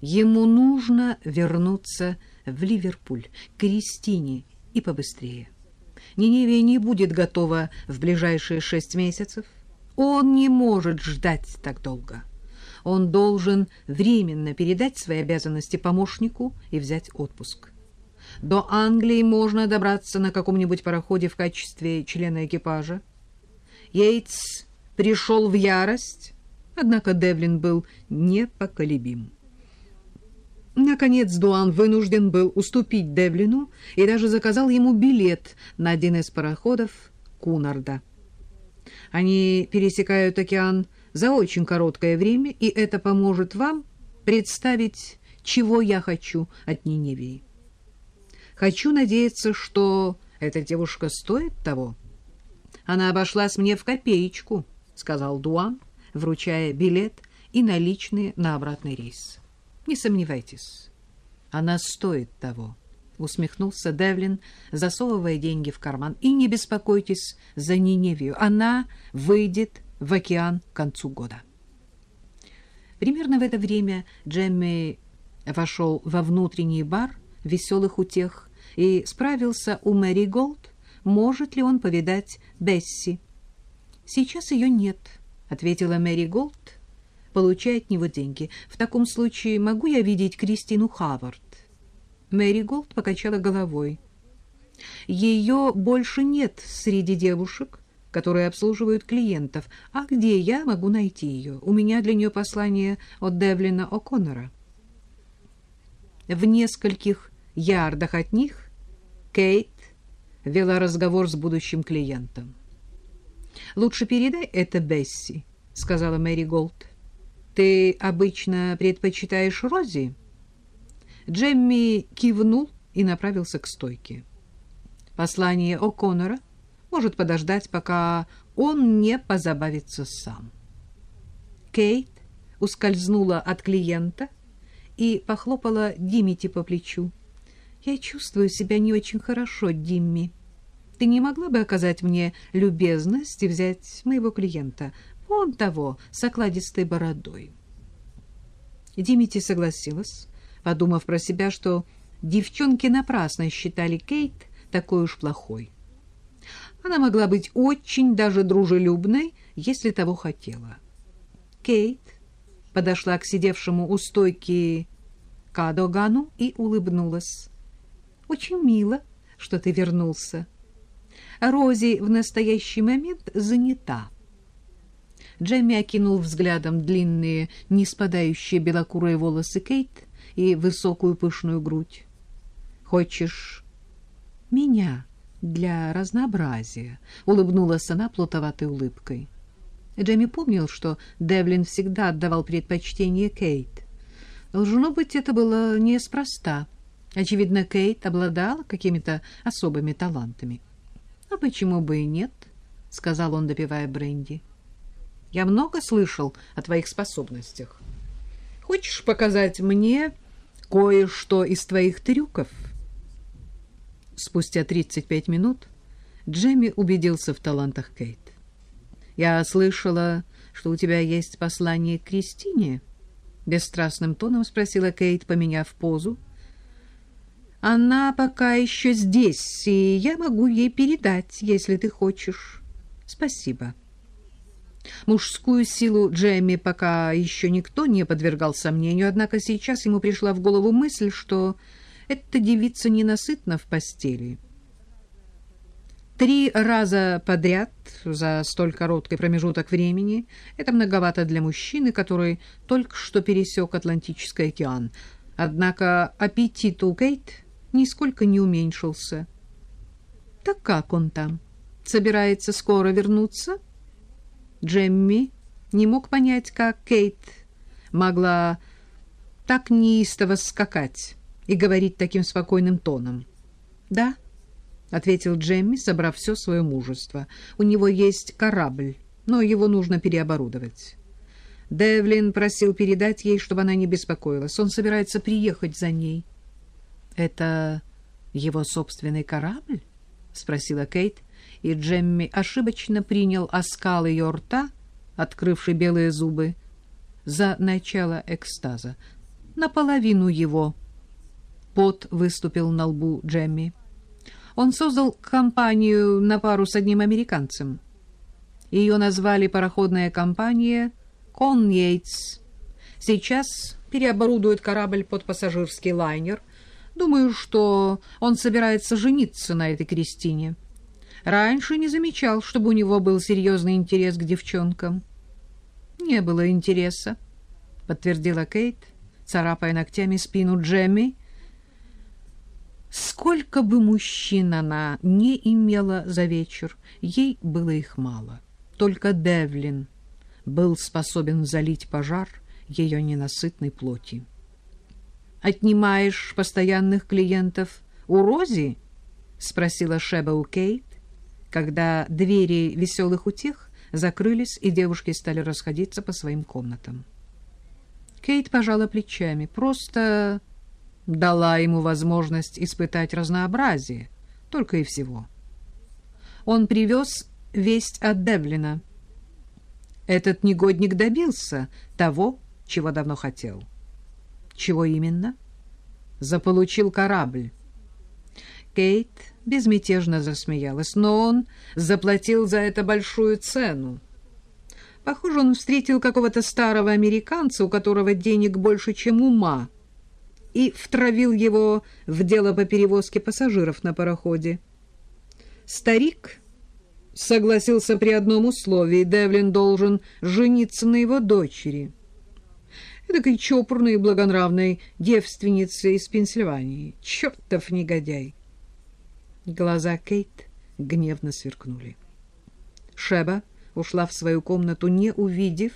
Ему нужно вернуться в Ливерпуль, к Кристине и побыстрее. Ниневия не будет готова в ближайшие шесть месяцев. Он не может ждать так долго. Он должен временно передать свои обязанности помощнику и взять отпуск. До Англии можно добраться на каком-нибудь пароходе в качестве члена экипажа. Йейтс пришел в ярость, однако Девлин был непоколебим. Наконец Дуан вынужден был уступить Девлину и даже заказал ему билет на один из пароходов Кунарда. Они пересекают океан за очень короткое время, и это поможет вам представить, чего я хочу от Ниневии. Хочу надеяться, что эта девушка стоит того. Она обошлась мне в копеечку, — сказал Дуан, вручая билет и наличные на обратный рейс. Не сомневайтесь, она стоит того, — усмехнулся Девлин, засовывая деньги в карман. И не беспокойтесь за Ниневию, она выйдет в океан к концу года. Примерно в это время Джемми вошел во внутренний бар веселых утех и справился у Мэри Голд, может ли он повидать Бесси. «Сейчас ее нет», — ответила Мэри Голд, получая от него деньги. В таком случае могу я видеть Кристину Хавард? Мэри Голд покачала головой. Ее больше нет среди девушек, которые обслуживают клиентов. А где я могу найти ее? У меня для нее послание от Девлина О'Коннора. В нескольких ярдах от них Кейт вела разговор с будущим клиентом. «Лучше передай это Бесси», — сказала Мэри Голд. Ты обычно предпочитаешь Рози? Джемми кивнул и направился к стойке. Послание О'Коннора может подождать, пока он не позабавится сам. Кейт ускользнула от клиента и похлопала Димити по плечу. «Я чувствую себя не очень хорошо, Димми. Ты не могла бы оказать мне любезность и взять моего клиента? Он того, с окладистой бородой. Димити согласилась, подумав про себя, что девчонки напрасно считали Кейт такой уж плохой. Она могла быть очень даже дружелюбной, если того хотела. Кейт подошла к сидевшему у стойки Кадогану и улыбнулась. «Очень мило, что ты вернулся. Рози в настоящий момент занята». Джемми окинул взглядом длинные, не спадающие белокурые волосы Кейт и высокую пышную грудь. «Хочешь меня для разнообразия?» — улыбнулась она плутоватой улыбкой. Джемми помнил, что Девлин всегда отдавал предпочтение Кейт. Должно быть, это было неспроста. Очевидно, Кейт обладала какими-то особыми талантами. — А почему бы и нет? — сказал он, допивая бренди. Я много слышал о твоих способностях. Хочешь показать мне кое-что из твоих трюков?» Спустя 35 минут Джемми убедился в талантах Кейт. «Я слышала, что у тебя есть послание к Кристине?» Бесстрастным тоном спросила Кейт, поменяв позу. «Она пока еще здесь, и я могу ей передать, если ты хочешь. Спасибо». Мужскую силу Джемми пока еще никто не подвергал сомнению, однако сейчас ему пришла в голову мысль, что эта девица ненасытна в постели. Три раза подряд за столь короткий промежуток времени — это многовато для мужчины, который только что пересек Атлантический океан. Однако аппетит у Кейт нисколько не уменьшился. Так как он там? Собирается скоро вернуться? — Джемми не мог понять, как Кейт могла так неистово скакать и говорить таким спокойным тоном. «Да», — ответил Джемми, собрав все свое мужество. «У него есть корабль, но его нужно переоборудовать». Девлин просил передать ей, чтобы она не беспокоилась. Он собирается приехать за ней. «Это его собственный корабль?» — спросила Кейт, и Джемми ошибочно принял оскал ее рта, открывший белые зубы, за начало экстаза. наполовину его. Пот выступил на лбу Джемми. Он создал компанию на пару с одним американцем. Ее назвали пароходная компания «Коньейтс». Сейчас переоборудует корабль под пассажирский лайнер. Думаю, что он собирается жениться на этой Кристине. Раньше не замечал, чтобы у него был серьезный интерес к девчонкам. Не было интереса, подтвердила Кейт, царапая ногтями спину Джемми. Сколько бы мужчин она не имела за вечер, ей было их мало. Только Девлин был способен залить пожар ее ненасытной плоти. «Отнимаешь постоянных клиентов у Рози?» — спросила Шеба у Кейт, когда двери веселых утех закрылись, и девушки стали расходиться по своим комнатам. Кейт пожала плечами, просто дала ему возможность испытать разнообразие, только и всего. Он привез весть от Девлина. Этот негодник добился того, чего давно хотел. Чего именно? Заполучил корабль. Кейт безмятежно засмеялась, но он заплатил за это большую цену. Похоже, он встретил какого-то старого американца, у которого денег больше, чем ума, и втравил его в дело по перевозке пассажиров на пароходе. Старик согласился при одном условии. Девлин должен жениться на его дочери. Эдакой чопорной и благонравной девственнице из Пенсильвании. Чертов негодяй! Глаза Кейт гневно сверкнули. Шеба ушла в свою комнату, не увидев,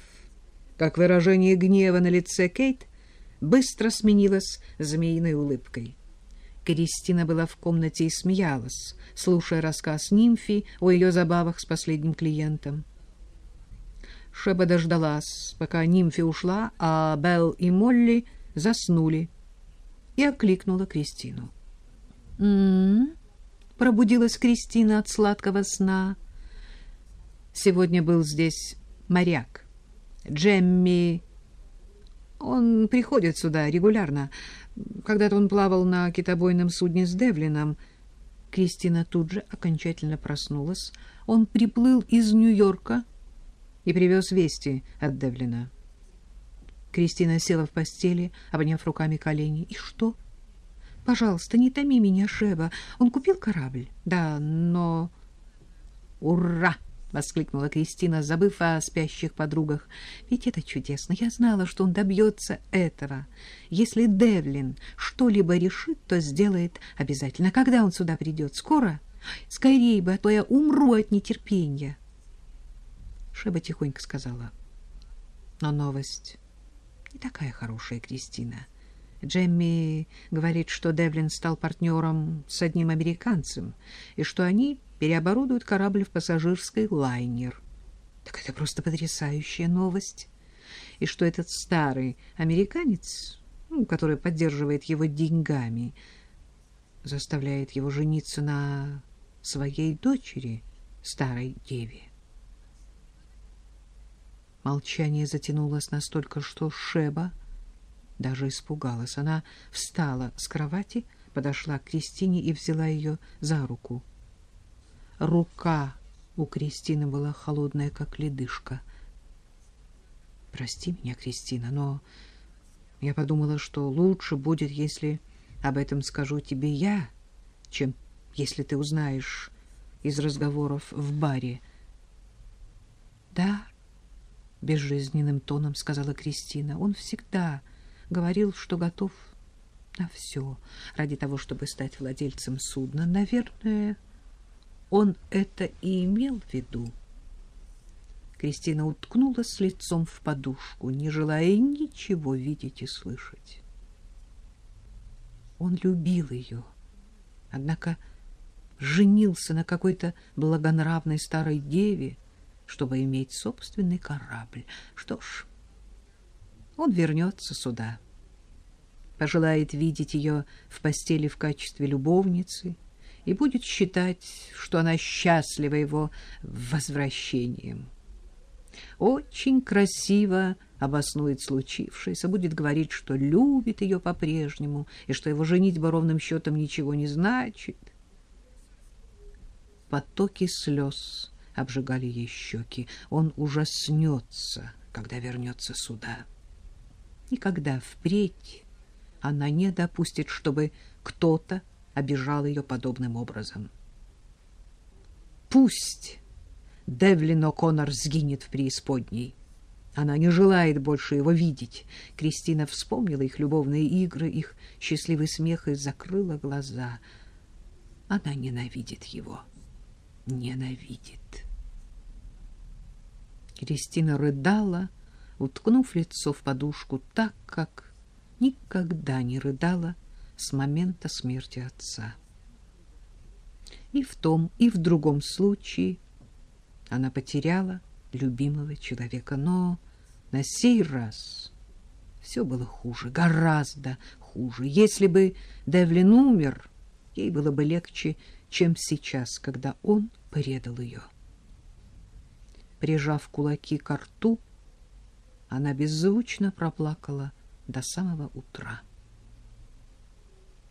как выражение гнева на лице Кейт быстро сменилось змеиной улыбкой. Кристина была в комнате и смеялась, слушая рассказ нимфи о ее забавах с последним клиентом. Шеба дождалась, пока нимфи ушла, а Белл и Молли заснули, и окликнула Кристину. «М-м-м», пробудилась Кристина от сладкого сна. Сегодня был здесь моряк. Джемми... Он приходит сюда регулярно. Когда-то он плавал на китобойном судне с Девлином. Кристина тут же окончательно проснулась. Он приплыл из Нью-Йорка и привез вести от Девлина. Кристина села в постели, обняв руками колени. «И что?» «Пожалуйста, не томи меня, Шеба. Он купил корабль?» «Да, но...» «Ура!» — воскликнула Кристина, забыв о спящих подругах. «Ведь это чудесно. Я знала, что он добьется этого. Если Девлин что-либо решит, то сделает обязательно. Когда он сюда придет? Скоро? Скорее бы, а то я умру от нетерпения». Шеба тихонько сказала. Но новость не такая хорошая, Кристина. Джемми говорит, что Девлин стал партнером с одним американцем, и что они переоборудуют корабль в пассажирский лайнер. Так это просто потрясающая новость. И что этот старый американец, ну, который поддерживает его деньгами, заставляет его жениться на своей дочери, старой деве. Молчание затянулось настолько, что Шеба даже испугалась. Она встала с кровати, подошла к Кристине и взяла ее за руку. Рука у Кристины была холодная, как ледышка. «Прости меня, Кристина, но я подумала, что лучше будет, если об этом скажу тебе я, чем если ты узнаешь из разговоров в баре». «Да, безжизненным тоном сказала Кристина. Он всегда говорил, что готов на все ради того, чтобы стать владельцем судна. Наверное, он это и имел в виду. Кристина уткнулась лицом в подушку, не желая ничего видеть и слышать. Он любил ее, однако женился на какой-то благонравной старой деве, чтобы иметь собственный корабль. Что ж, он вернется сюда, пожелает видеть ее в постели в качестве любовницы и будет считать, что она счастлива его возвращением. Очень красиво обоснует случившееся, будет говорить, что любит ее по-прежнему и что его женитьба ровным счетом ничего не значит. Потоки слез обжигали ей щеки. Он ужаснется, когда вернется сюда. Никогда впредь она не допустит, чтобы кто-то обижал ее подобным образом. Пусть Девлин О'Коннор сгинет в преисподней. Она не желает больше его видеть. Кристина вспомнила их любовные игры, их счастливый смех и закрыла глаза. Она ненавидит его. Ненавидит. Кристина рыдала, уткнув лицо в подушку так, как никогда не рыдала с момента смерти отца. И в том, и в другом случае она потеряла любимого человека, но на сей раз все было хуже, гораздо хуже. Если бы Девлин умер, ей было бы легче, чем сейчас, когда он предал ее. Прижав кулаки к рту, она беззвучно проплакала до самого утра.